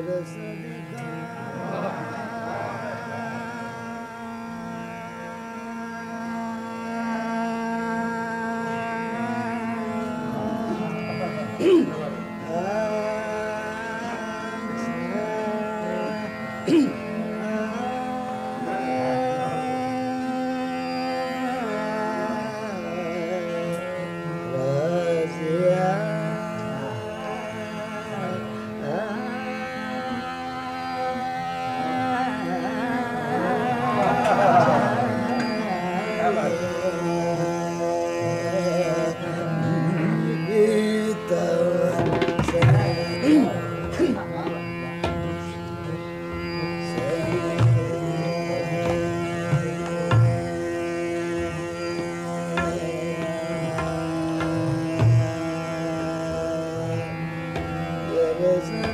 Let us presence.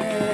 Yeah.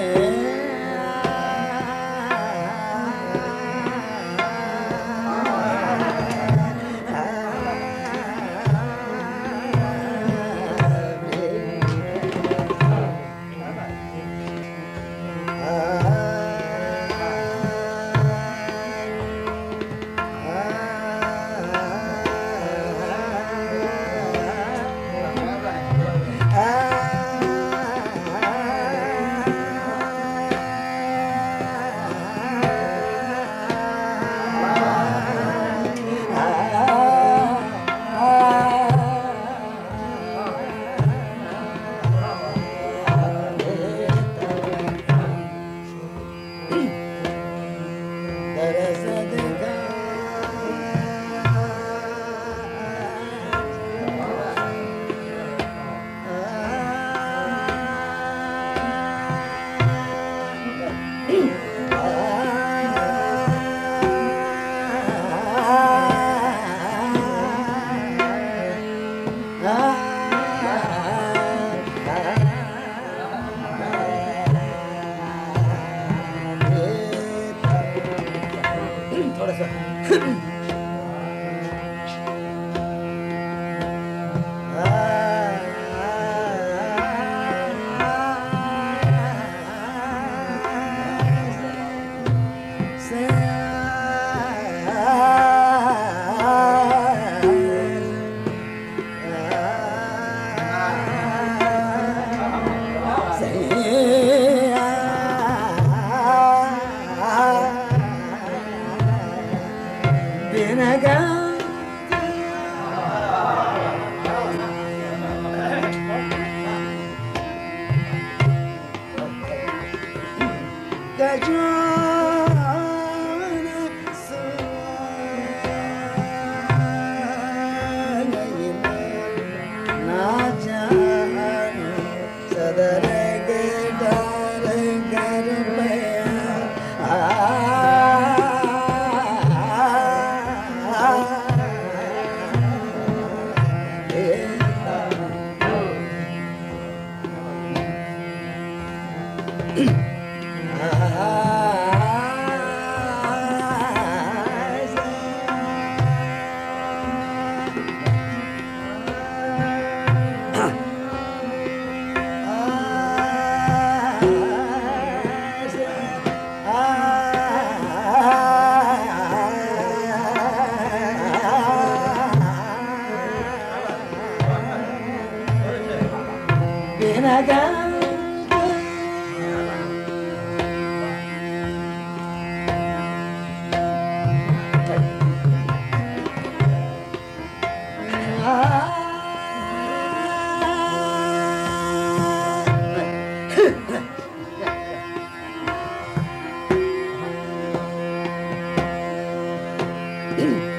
Mm.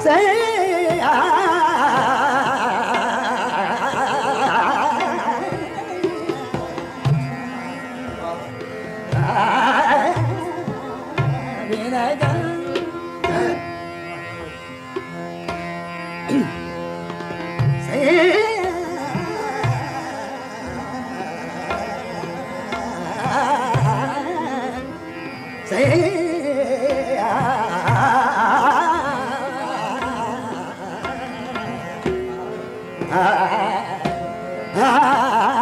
say ah, ah,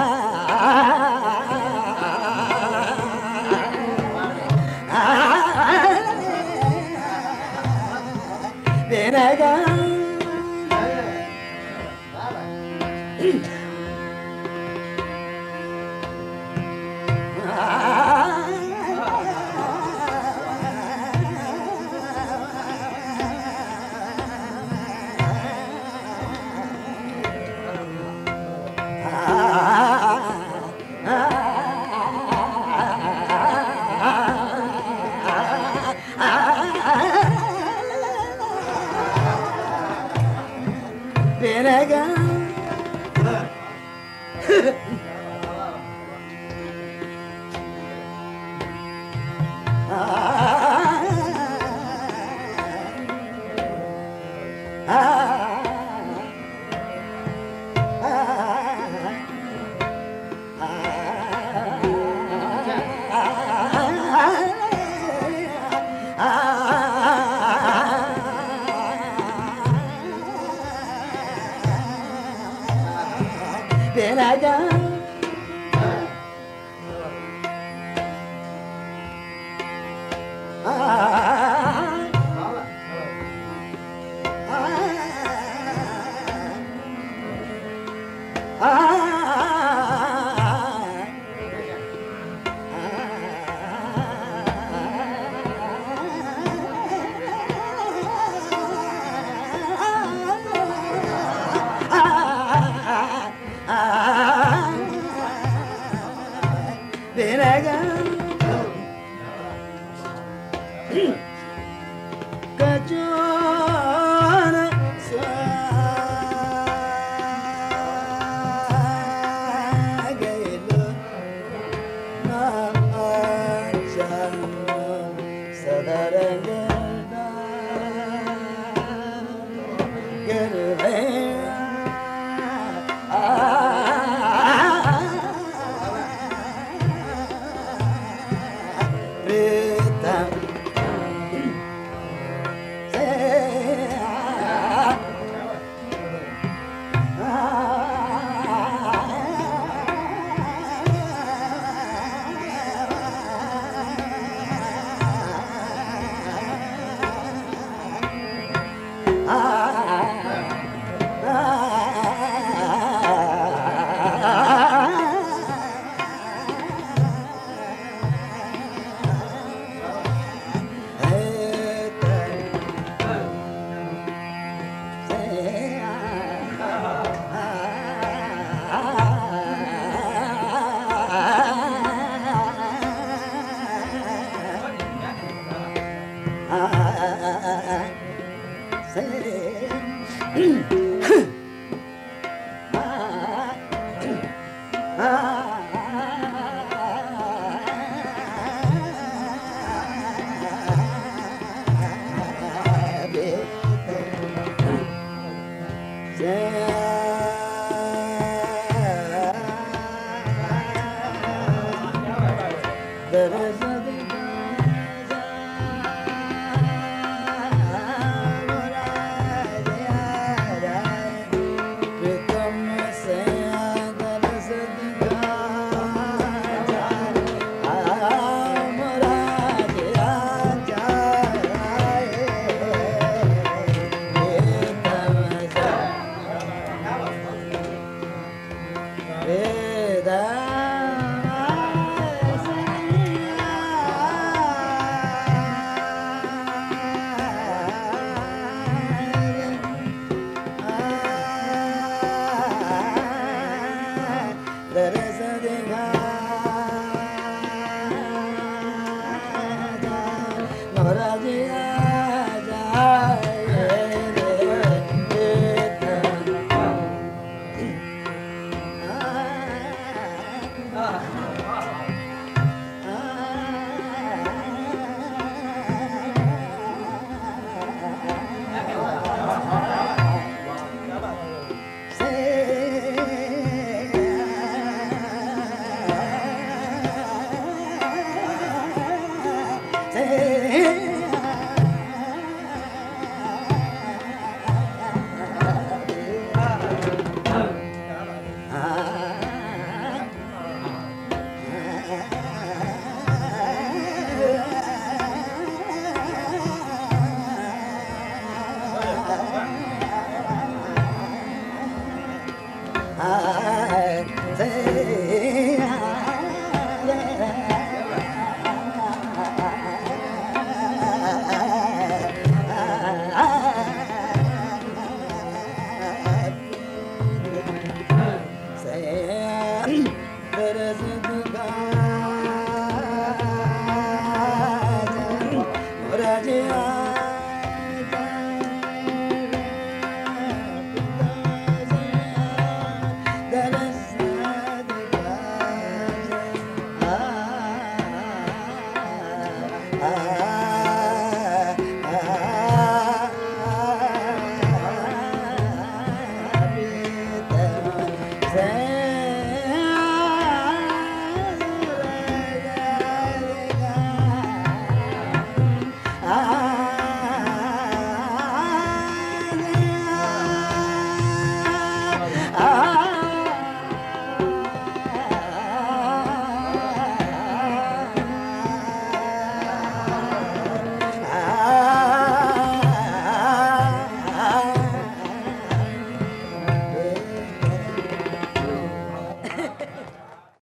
Hey,